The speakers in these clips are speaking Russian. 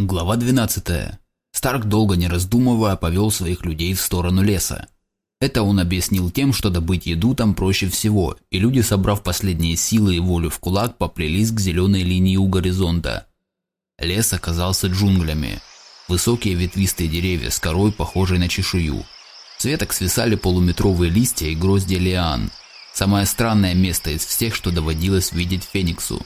Глава 12. Старк, долго не раздумывая, повел своих людей в сторону леса. Это он объяснил тем, что добыть еду там проще всего, и люди, собрав последние силы и волю в кулак, поплелись к зеленой линии у горизонта. Лес оказался джунглями. Высокие ветвистые деревья с корой, похожей на чешую. С веток свисали полуметровые листья и грозди лиан. Самое странное место из всех, что доводилось видеть Фениксу.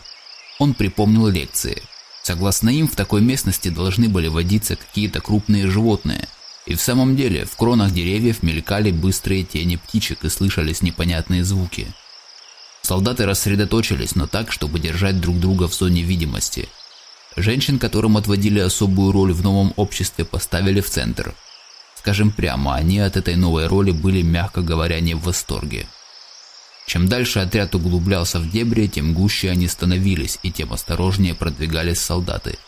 Он припомнил лекции – Согласно им, в такой местности должны были водиться какие-то крупные животные. И в самом деле, в кронах деревьев мелькали быстрые тени птичек и слышались непонятные звуки. Солдаты рассредоточились, но так, чтобы держать друг друга в зоне видимости. Женщин, которым отводили особую роль в новом обществе, поставили в центр. Скажем прямо, они от этой новой роли были, мягко говоря, не в восторге. Чем дальше отряд углублялся в дебри, тем гуще они становились и тем осторожнее продвигались солдаты.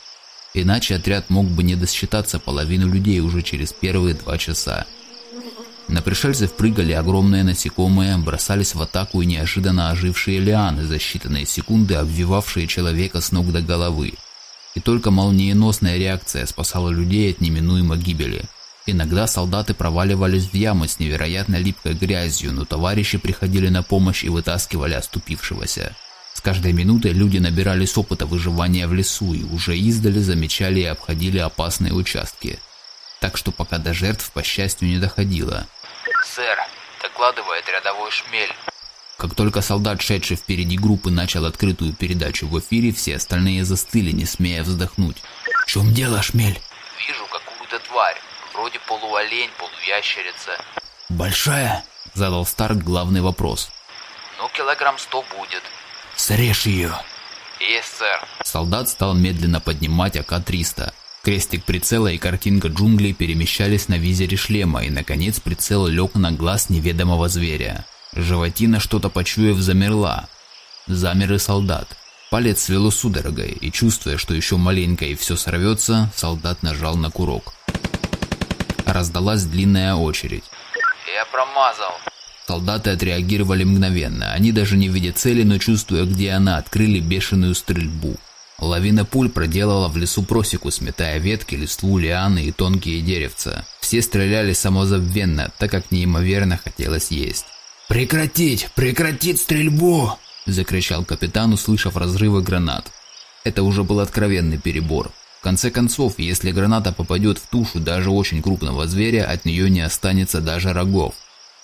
Иначе отряд мог бы не досчитаться половину людей уже через первые два часа. На пришельцев прыгали огромные насекомые, бросались в атаку и неожиданно ожившие лианы за считанные секунды, обвивавшие человека с ног до головы. И только молниеносная реакция спасала людей от неминуемой гибели. Иногда солдаты проваливались в ямы с невероятно липкой грязью, но товарищи приходили на помощь и вытаскивали оступившегося. С каждой минутой люди набирались опыта выживания в лесу и уже издали замечали и обходили опасные участки. Так что пока до жертв, по счастью, не доходило. «Сэр, докладывает рядовой шмель». Как только солдат, шедший впереди группы, начал открытую передачу в эфире, все остальные застыли, не смея вздохнуть. «В чем дело, шмель?» «Вижу какую-то тварь. Вроде полуолень, полуящерица. Большая? Задал Старк главный вопрос. Ну, килограмм сто будет. Срежь ее. Есть, сэр. Солдат стал медленно поднимать АК-300. Крестик прицела и картинка джунглей перемещались на визоре шлема, и, наконец, прицел лег на глаз неведомого зверя. Животина, что-то почуяв, замерла. Замер и солдат. Палец свело судорогой, и, чувствуя, что еще маленько и все сорвется, солдат нажал на курок раздалась длинная очередь. «Я промазал!» Солдаты отреагировали мгновенно. Они даже не видя цели, но чувствуя, где она, открыли бешеную стрельбу. Лавина пуль проделала в лесу просеку, сметая ветки, листву, лианы и тонкие деревца. Все стреляли самозабвенно, так как неимоверно хотелось есть. «Прекратить! Прекратить стрельбу!» – закричал капитан, услышав разрывы гранат. Это уже был откровенный перебор конце концов, если граната попадет в тушу даже очень крупного зверя, от нее не останется даже рогов.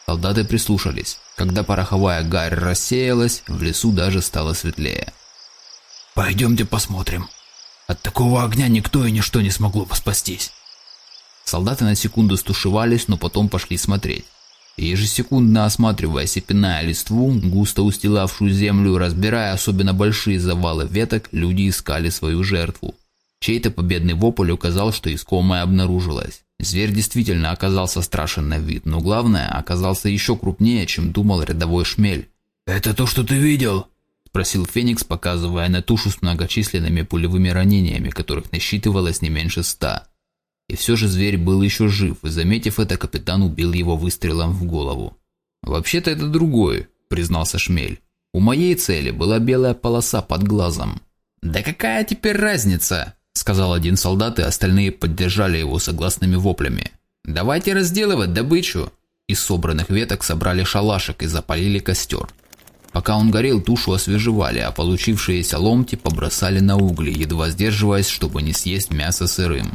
Солдаты прислушались. Когда пороховая гарь рассеялась, в лесу даже стало светлее. «Пойдемте посмотрим. От такого огня никто и ничто не смогло бы спастись». Солдаты на секунду стушевались, но потом пошли смотреть. И ежесекундно осматриваясь и пиная листву, густо устилавшую землю, разбирая особенно большие завалы веток, люди искали свою жертву. Чей-то победный вопль указал, что искомое обнаружилось. Зверь действительно оказался страшен на вид, но главное, оказался еще крупнее, чем думал рядовой шмель. «Это то, что ты видел?» – спросил Феникс, показывая на тушу с многочисленными пулевыми ранениями, которых насчитывалось не меньше ста. И все же зверь был еще жив, и заметив это, капитан убил его выстрелом в голову. «Вообще-то это другой», – признался Шмель. «У моей цели была белая полоса под глазом». «Да какая теперь разница?» Сказал один солдат, и остальные поддержали его согласными воплями. «Давайте разделывать добычу!» Из собранных веток собрали шалашик и запалили костер. Пока он горел, тушу освежевали, а получившиеся ломти побросали на угли, едва сдерживаясь, чтобы не съесть мясо сырым.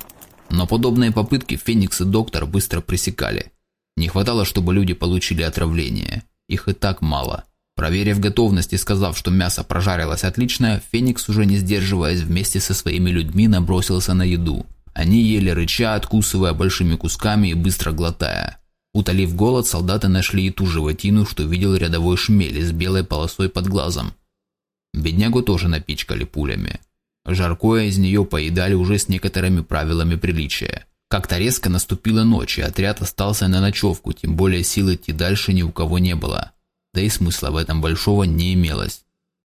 Но подобные попытки Феникс и Доктор быстро пресекали. Не хватало, чтобы люди получили отравление. Их и так мало. Проверив готовность и сказав, что мясо прожарилось отлично, Феникс, уже не сдерживаясь, вместе со своими людьми набросился на еду. Они ели рыча, откусывая большими кусками и быстро глотая. Утолив голод, солдаты нашли и ту животину, что видел рядовой шмель с белой полосой под глазом. Беднягу тоже напичкали пулями. Жаркое из нее поедали уже с некоторыми правилами приличия. Как-то резко наступила ночь, и отряд остался на ночевку, тем более сил идти дальше ни у кого не было да и смысла в этом большого не имелось.